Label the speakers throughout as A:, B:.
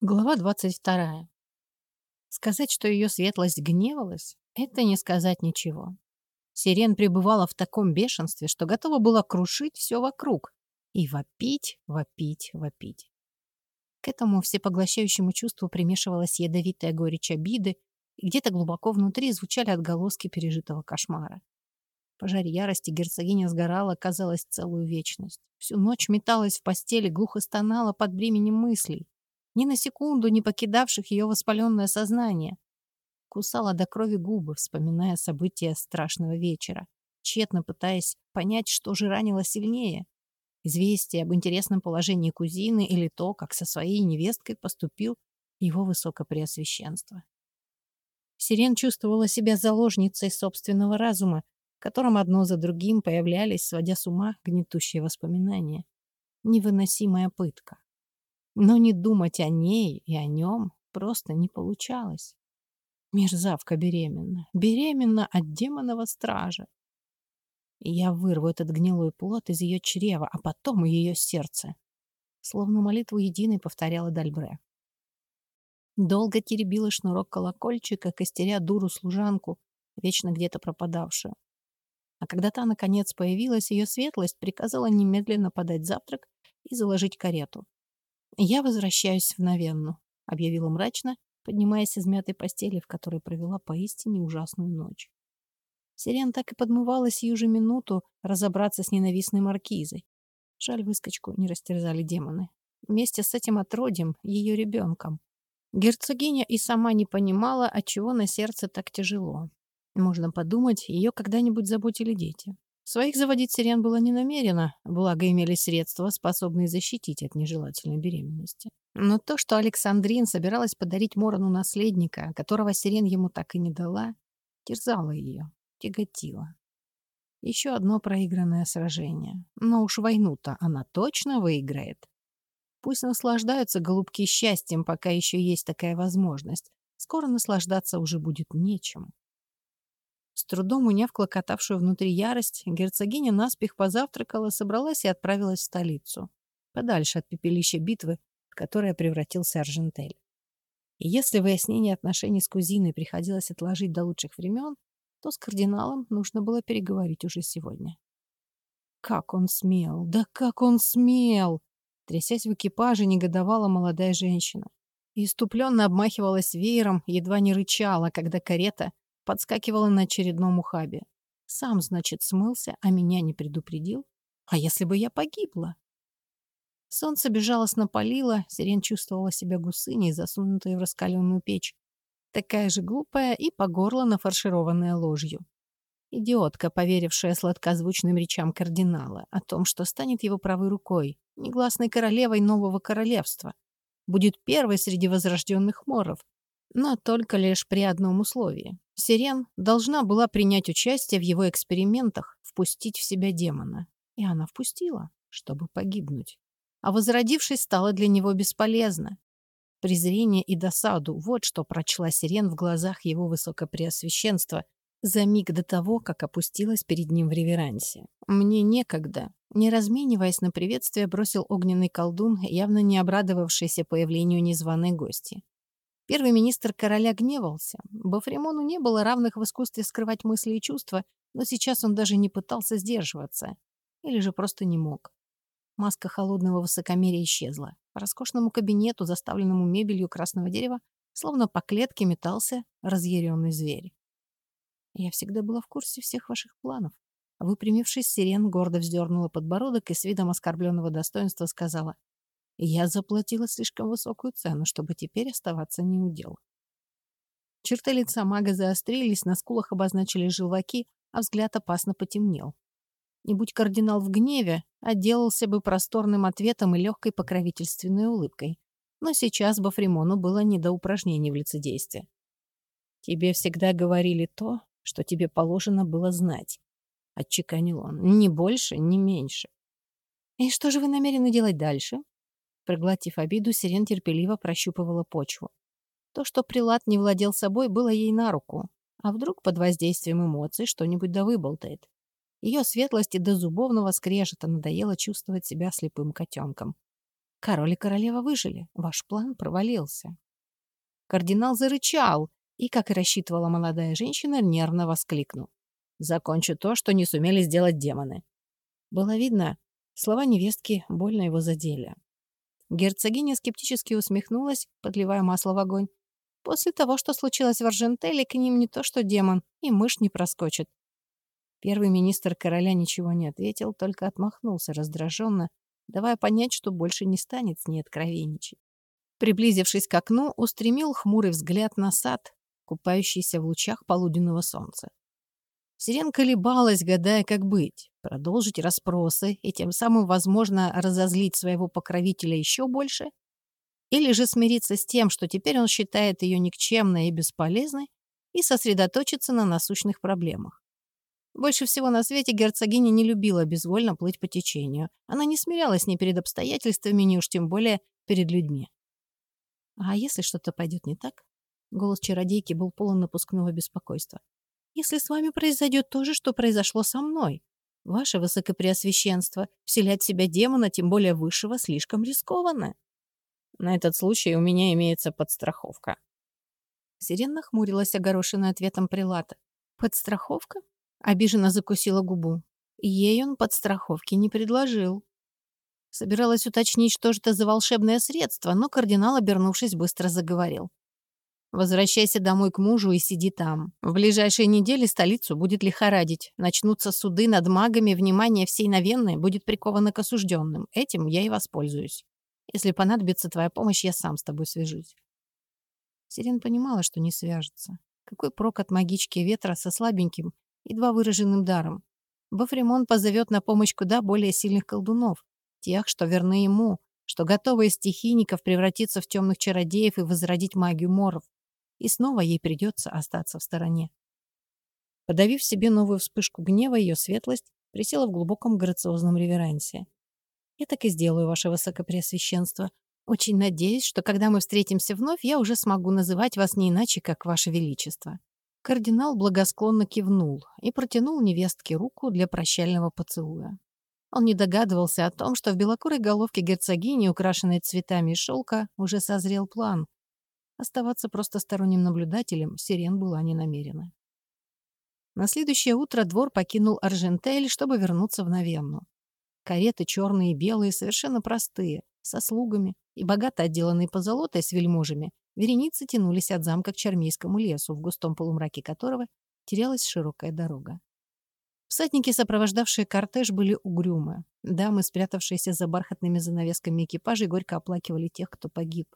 A: Глава 22. Сказать, что ее светлость гневалась, это не сказать ничего. Сирен пребывала в таком бешенстве, что готова была крушить все вокруг и вопить, вопить, вопить. К этому всепоглощающему чувству примешивалась ядовитая горечь обиды, и где-то глубоко внутри звучали отголоски пережитого кошмара. В пожаре ярости герцогиня сгорала, казалось, целую вечность. Всю ночь металась в постели, глухо стонала под бременем мыслей ни на секунду не покидавших ее воспаленное сознание. Кусала до крови губы, вспоминая события страшного вечера, тщетно пытаясь понять, что же ранило сильнее. Известие об интересном положении кузины или то, как со своей невесткой поступил его высокопреосвященство. Сирен чувствовала себя заложницей собственного разума, в одно за другим появлялись, сводя с ума гнетущие воспоминания. Невыносимая пытка. Но не думать о ней и о нем просто не получалось. Мерзавка беременна. Беременна от демонова стража. Я вырву этот гнилой плод из ее чрева, а потом и ее сердце. Словно молитву единой повторяла Дальбре. Долго теребила шнурок колокольчика, костеря дуру-служанку, вечно где-то пропадавшую. А когда та, наконец, появилась, ее светлость приказала немедленно подать завтрак и заложить карету. «Я возвращаюсь в Навенну», — объявила мрачно, поднимаясь из мятой постели, в которой провела поистине ужасную ночь. Сирен так и подмывалась сию же минуту разобраться с ненавистной маркизой. Жаль, выскочку не растерзали демоны. Вместе с этим отродьем, ее ребенком. Герцогиня и сама не понимала, отчего на сердце так тяжело. Можно подумать, ее когда-нибудь заботили дети. Своих заводить сирен было не намерено, благо имели средства, способные защитить от нежелательной беременности. Но то, что Александрин собиралась подарить Морону наследника, которого сирен ему так и не дала, терзало ее, тяготило. Еще одно проигранное сражение. Но уж войну-то она точно выиграет. Пусть наслаждаются голубки счастьем, пока еще есть такая возможность. Скоро наслаждаться уже будет нечем. С трудом уняв клокотавшую внутри ярость, герцогиня наспех позавтракала, собралась и отправилась в столицу, подальше от пепелища битвы, в которое превратился Аржентель. И если выяснение отношений с кузиной приходилось отложить до лучших времен, то с кардиналом нужно было переговорить уже сегодня. Как он смел! Да как он смел! Трясясь в экипаже, негодовала молодая женщина. И иступленно обмахивалась веером, едва не рычала, когда карета подскакивала на очередном ухабе. Сам, значит, смылся, а меня не предупредил. А если бы я погибла? Солнце безжалостно палило, Сирен чувствовала себя гусыней, засунутой в раскаленную печь. Такая же глупая и по горло нафаршированная ложью. Идиотка, поверившая сладкозвучным речам кардинала о том, что станет его правой рукой, негласной королевой нового королевства. Будет первой среди возрожденных моров, но только лишь при одном условии. Сирен должна была принять участие в его экспериментах, впустить в себя демона. И она впустила, чтобы погибнуть. А возродившись, стала для него бесполезна. Презрение и досаду — вот что прочла Сирен в глазах его высокопреосвященства за миг до того, как опустилась перед ним в реверансе. «Мне некогда», не размениваясь на приветствие, бросил огненный колдун, явно не обрадовавшийся появлению незваной гости. Первый министр короля гневался. Бафремону не было равных в искусстве скрывать мысли и чувства, но сейчас он даже не пытался сдерживаться. Или же просто не мог. Маска холодного высокомерия исчезла. По роскошному кабинету, заставленному мебелью красного дерева, словно по клетке метался разъяренный зверь. Я всегда была в курсе всех ваших планов. Выпрямившись, Сирен гордо вздернула подбородок и с видом оскорбленного достоинства сказала я заплатила слишком высокую цену, чтобы теперь оставаться неудел. Черты лица мага заострились, на скулах обозначились желваки, а взгляд опасно потемнел. Не будь кардинал в гневе, отделался бы просторным ответом и легкой покровительственной улыбкой. Но сейчас Бафримону было не до упражнений в лицедействе. «Тебе всегда говорили то, что тебе положено было знать», — отчеканил он. «Ни больше, ни меньше». «И что же вы намерены делать дальше?» Проглотив обиду, Сирен терпеливо прощупывала почву. То, что Прилад не владел собой, было ей на руку. А вдруг под воздействием эмоций что-нибудь да выболтает? Ее светлости до зубовного скрежета надоело чувствовать себя слепым котенком. Король и королева выжили. Ваш план провалился. Кардинал зарычал и, как и рассчитывала молодая женщина, нервно воскликнул. «Закончу то, что не сумели сделать демоны». Было видно, слова невестки больно его задели. Герцогиня скептически усмехнулась, подливая масло в огонь. После того, что случилось в Аржентеле, к ним не то что демон, и мышь не проскочит. Первый министр короля ничего не ответил, только отмахнулся раздраженно, давая понять, что больше не станет с ней откровенничать. Приблизившись к окну, устремил хмурый взгляд на сад, купающийся в лучах полуденного солнца. Сирен колебалась, гадая, как быть. Продолжить расспросы и тем самым, возможно, разозлить своего покровителя еще больше? Или же смириться с тем, что теперь он считает ее никчемной и бесполезной, и сосредоточиться на насущных проблемах? Больше всего на свете герцогиня не любила безвольно плыть по течению. Она не смирялась ни перед обстоятельствами, ни уж тем более перед людьми. А если что-то пойдет не так? Голос чародейки был полон напускного беспокойства. Если с вами произойдет то же, что произошло со мной, ваше высокопреосвященство, вселять в себя демона, тем более высшего, слишком рискованно. На этот случай у меня имеется подстраховка. Сирен нахмурилась, огорошенная ответом прилата. «Подстраховка?» Обиженно закусила губу. Ей он подстраховки не предложил. Собиралась уточнить, что же это за волшебное средство, но кардинал, обернувшись, быстро заговорил. «Возвращайся домой к мужу и сиди там. В ближайшие недели столицу будет лихорадить. Начнутся суды над магами, внимание всей новенной будет приковано к осужденным. Этим я и воспользуюсь. Если понадобится твоя помощь, я сам с тобой свяжусь». Сирен понимала, что не свяжется. Какой прок от магички ветра со слабеньким едва выраженным даром. Бафримон позовет на помощь куда более сильных колдунов, тех, что верны ему, что готовы из стихийников превратиться в темных чародеев и возродить магию моров. И снова ей придется остаться в стороне. Подавив себе новую вспышку гнева, ее светлость присела в глубоком грациозном реверансе. «Я так и сделаю, ваше высокопреосвященство. Очень надеюсь, что когда мы встретимся вновь, я уже смогу называть вас не иначе, как ваше величество». Кардинал благосклонно кивнул и протянул невестке руку для прощального поцелуя. Он не догадывался о том, что в белокурой головке герцогини, украшенной цветами из шелка, уже созрел план. Оставаться просто сторонним наблюдателем Сирен была не намерена. На следующее утро двор покинул Аржентель, чтобы вернуться в Навенну. Кареты черные и белые, совершенно простые, со слугами и богато отделанные позолотой с вельможами, Вереницы тянулись от замка к Чармейскому лесу, в густом полумраке которого терялась широкая дорога. Всадники, сопровождавшие кортеж, были угрюмы. Дамы, спрятавшиеся за бархатными занавесками экипажей, горько оплакивали тех, кто погиб.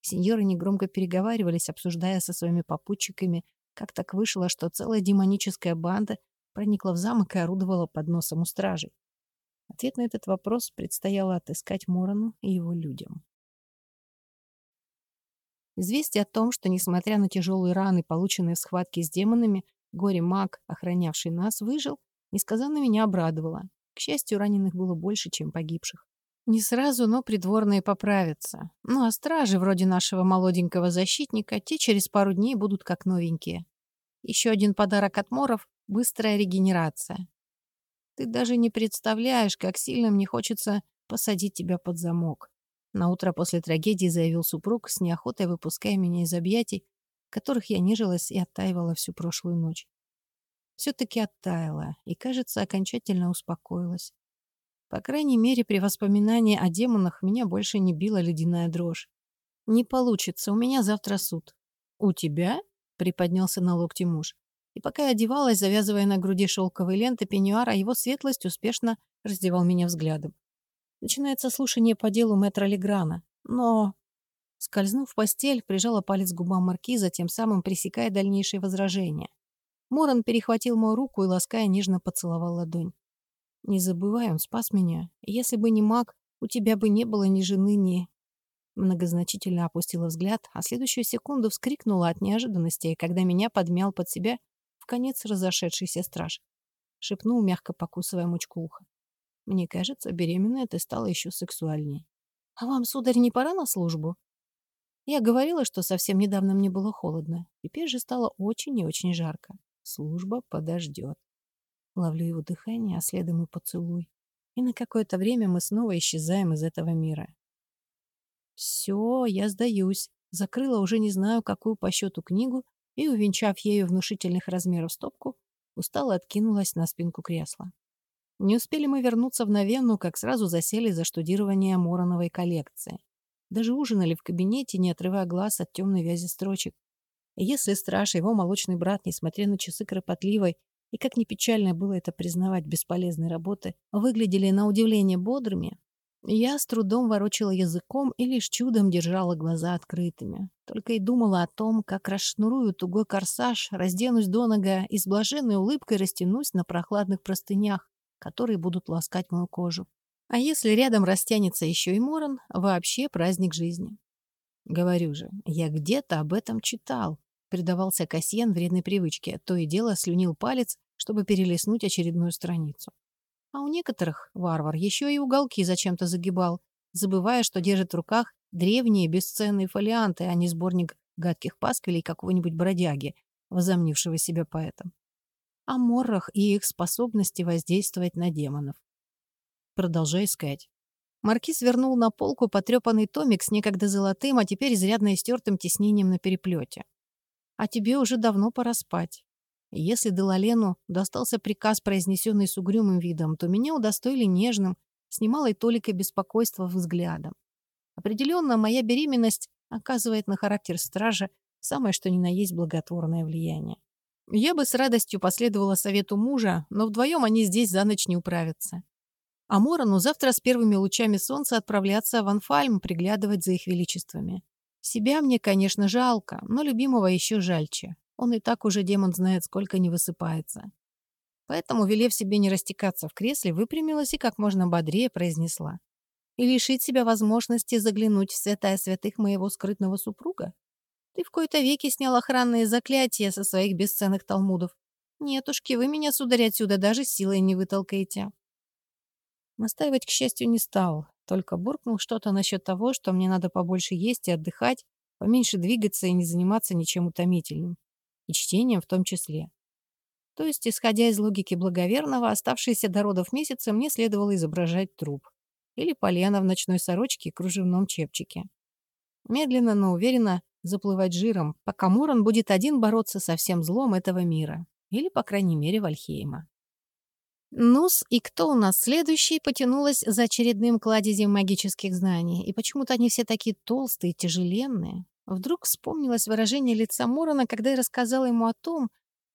A: Сеньоры негромко переговаривались, обсуждая со своими попутчиками, как так вышло, что целая демоническая банда проникла в замок и орудовала под носом у стражей. Ответ на этот вопрос предстояло отыскать Морону и его людям. Известие о том, что, несмотря на тяжелые раны, полученные в схватке с демонами, горе-маг, охранявший нас, выжил, несказанно меня обрадовало. К счастью, раненых было больше, чем погибших. Не сразу, но придворные поправятся. Ну а стражи, вроде нашего молоденького защитника, те через пару дней будут как новенькие. Еще один подарок от Моров — быстрая регенерация. Ты даже не представляешь, как сильно мне хочется посадить тебя под замок. На утро после трагедии заявил супруг, с неохотой выпуская меня из объятий, которых я нежилась и оттаивала всю прошлую ночь. Все-таки оттаяла и, кажется, окончательно успокоилась. По крайней мере, при воспоминании о демонах меня больше не била ледяная дрожь. «Не получится, у меня завтра суд». «У тебя?» — приподнялся на локте муж. И пока я одевалась, завязывая на груди шелковые ленты пеньюара, его светлость успешно раздевал меня взглядом. Начинается слушание по делу мэтра Леграна. Но... Скользнув в постель, прижала палец к губам маркиза, тем самым пресекая дальнейшие возражения. Моран перехватил мою руку и, лаская, нежно поцеловал ладонь. «Не забывай, он спас меня. Если бы не маг, у тебя бы не было ни жены, ни...» Многозначительно опустила взгляд, а следующую секунду вскрикнула от неожиданности, когда меня подмял под себя в конец разошедшийся страж. Шепнул, мягко покусывая мочку уха. Мне кажется, беременная ты стала еще сексуальнее. А вам, сударь, не пора на службу? Я говорила, что совсем недавно мне было холодно. Теперь же стало очень и очень жарко. Служба подождет. Ловлю его дыхание, а следом и поцелуй. И на какое-то время мы снова исчезаем из этого мира. Все, я сдаюсь. Закрыла уже не знаю, какую по счету книгу и, увенчав ею внушительных размеров стопку, устало откинулась на спинку кресла. Не успели мы вернуться в Новенну, как сразу засели за штудирование Мороновой коллекции. Даже ужинали в кабинете, не отрывая глаз от темной вязи строчек. И если страж его молочный брат, несмотря на часы кропотливой, и как ни печально было это признавать бесполезной работы, выглядели на удивление бодрыми, я с трудом ворочала языком и лишь чудом держала глаза открытыми. Только и думала о том, как расшнурую тугой корсаж, разденусь до нога и с блаженной улыбкой растянусь на прохладных простынях, которые будут ласкать мою кожу. А если рядом растянется еще и Моран, вообще праздник жизни. Говорю же, я где-то об этом читал. Предавался Касьян вредной привычке, то и дело слюнил палец, чтобы перелистнуть очередную страницу. А у некоторых варвар еще и уголки зачем-то загибал, забывая, что держит в руках древние бесценные фолианты, а не сборник гадких пасквилей какого-нибудь бродяги, возомнившего себя поэтом о моррах и их способности воздействовать на демонов. Продолжай искать. Маркиз вернул на полку потрепанный томик с некогда золотым, а теперь изрядно истертым тиснением на переплете. А тебе уже давно пора спать. Если Делалену достался приказ, произнесенный с угрюмым видом, то меня удостоили нежным, с немалой толикой беспокойства взглядом. Определенно, моя беременность оказывает на характер стража самое что ни на есть благотворное влияние. Я бы с радостью последовала совету мужа, но вдвоем они здесь за ночь не управятся. А Морону завтра с первыми лучами солнца отправляться в Анфальм приглядывать за их величествами. Себя мне, конечно, жалко, но любимого еще жальче. Он и так уже демон знает, сколько не высыпается. Поэтому, велев себе не растекаться в кресле, выпрямилась и как можно бодрее произнесла. И лишить себя возможности заглянуть в святая святых моего скрытного супруга? Ты в кои-то веки снял охранные заклятия со своих бесценных талмудов. Нетушки, вы меня, сударь, отсюда даже силой не вытолкаете. Настаивать, к счастью, не стал, только буркнул что-то насчет того, что мне надо побольше есть и отдыхать, поменьше двигаться и не заниматься ничем утомительным. И чтением в том числе. То есть, исходя из логики благоверного, оставшиеся до родов месяцы мне следовало изображать труп. Или полено в ночной сорочке и кружевном чепчике. Медленно, но уверенно заплывать жиром, пока Мурон будет один бороться со всем злом этого мира. Или, по крайней мере, Вальхейма. Нус, и кто у нас следующий, потянулась за очередным кладезем магических знаний. И почему-то они все такие толстые, тяжеленные. Вдруг вспомнилось выражение лица Морона, когда я рассказала ему о том,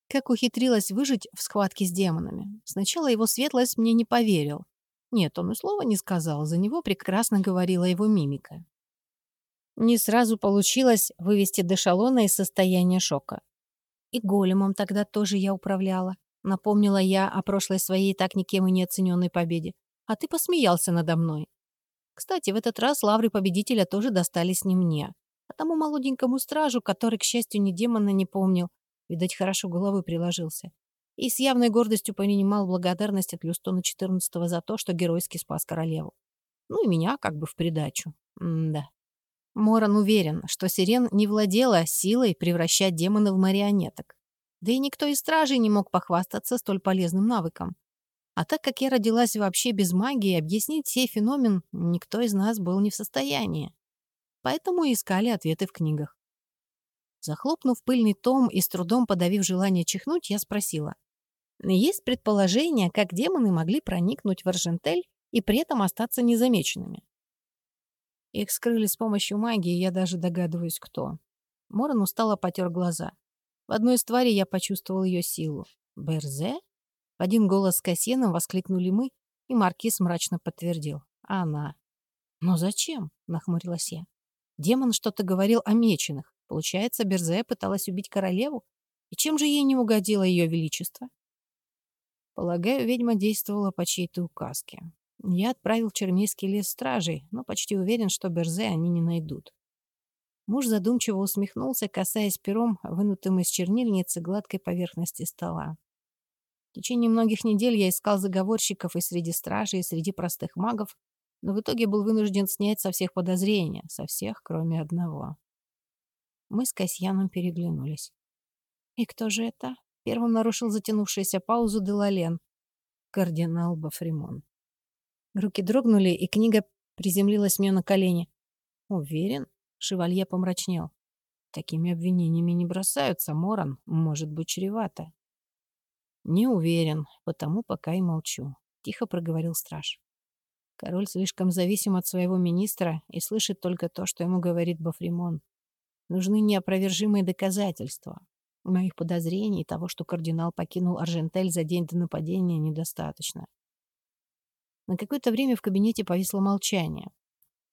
A: как ухитрилась выжить в схватке с демонами. Сначала его светлость мне не поверил. Нет, он и слова не сказал, за него прекрасно говорила его мимика. Не сразу получилось вывести Дешалона из состояния шока. И големом тогда тоже я управляла. Напомнила я о прошлой своей так никем и не оцененной победе. А ты посмеялся надо мной. Кстати, в этот раз лавры победителя тоже достались не мне, а тому молоденькому стражу, который, к счастью, ни демона не помнил. Видать, хорошо головой приложился. И с явной гордостью принимал благодарность от Люстона XIV за то, что геройски спас королеву. Ну и меня как бы в придачу. М-да. Моран уверен, что Сирен не владела силой превращать демона в марионеток. Да и никто из стражей не мог похвастаться столь полезным навыком. А так как я родилась вообще без магии, объяснить сей феномен никто из нас был не в состоянии. Поэтому искали ответы в книгах. Захлопнув пыльный том и с трудом подавив желание чихнуть, я спросила. Есть предположение, как демоны могли проникнуть в Аржентель и при этом остаться незамеченными? Их скрыли с помощью магии, я даже догадываюсь, кто. Моран устало потер глаза. В одной из тварей я почувствовал ее силу. «Берзе?» В один голос с Кассианом воскликнули мы, и Маркиз мрачно подтвердил. «Она». «Но зачем?» — нахмурилась я. «Демон что-то говорил о меченых. Получается, Берзе пыталась убить королеву? И чем же ей не угодило ее величество?» Полагаю, ведьма действовала по чьей-то указке. Я отправил в Чермейский лес стражей, но почти уверен, что Берзе они не найдут. Муж задумчиво усмехнулся, касаясь пером, вынутым из чернильницы гладкой поверхности стола. В течение многих недель я искал заговорщиков и среди стражей, и среди простых магов, но в итоге был вынужден снять со всех подозрения, со всех, кроме одного. Мы с Касьяном переглянулись. «И кто же это?» Первым нарушил затянувшуюся паузу Делален. Кардинал Бафримон. Руки дрогнули, и книга приземлилась мне на колени. Уверен? Шевалье помрачнел. Такими обвинениями не бросаются, Моран. Может быть, чревато. Не уверен, потому пока и молчу. Тихо проговорил страж. Король слишком зависим от своего министра и слышит только то, что ему говорит Бафримон. Нужны неопровержимые доказательства. Моих подозрений и того, что кардинал покинул Аржентель за день до нападения, недостаточно. На какое-то время в кабинете повисло молчание.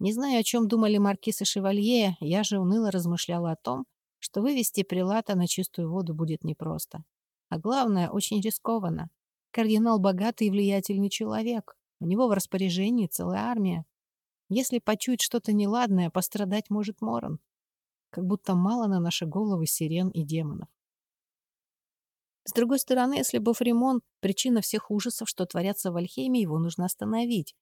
A: Не знаю, о чем думали маркиз и шевалье, я же уныло размышляла о том, что вывести прилата на чистую воду будет непросто. А главное, очень рискованно. Кардинал богатый и влиятельный человек. У него в распоряжении целая армия. Если почуять что-то неладное, пострадать может Моран. Как будто мало на наши головы сирен и демонов. С другой стороны, если бы Фримон — причина всех ужасов, что творятся в Альхейме, его нужно остановить.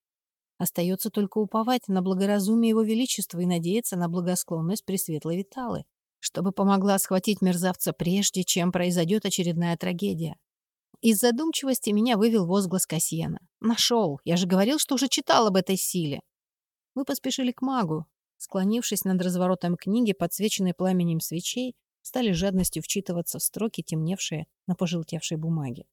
A: Остается только уповать на благоразумие Его Величества и надеяться на благосклонность Пресветлой Виталы, чтобы помогла схватить мерзавца прежде, чем произойдет очередная трагедия. Из задумчивости меня вывел возглас Касьена. «Нашел! Я же говорил, что уже читал об этой силе!» Мы поспешили к магу. Склонившись над разворотом книги, подсвеченной пламенем свечей, стали жадностью вчитываться в строки, темневшие на пожелтевшей бумаге.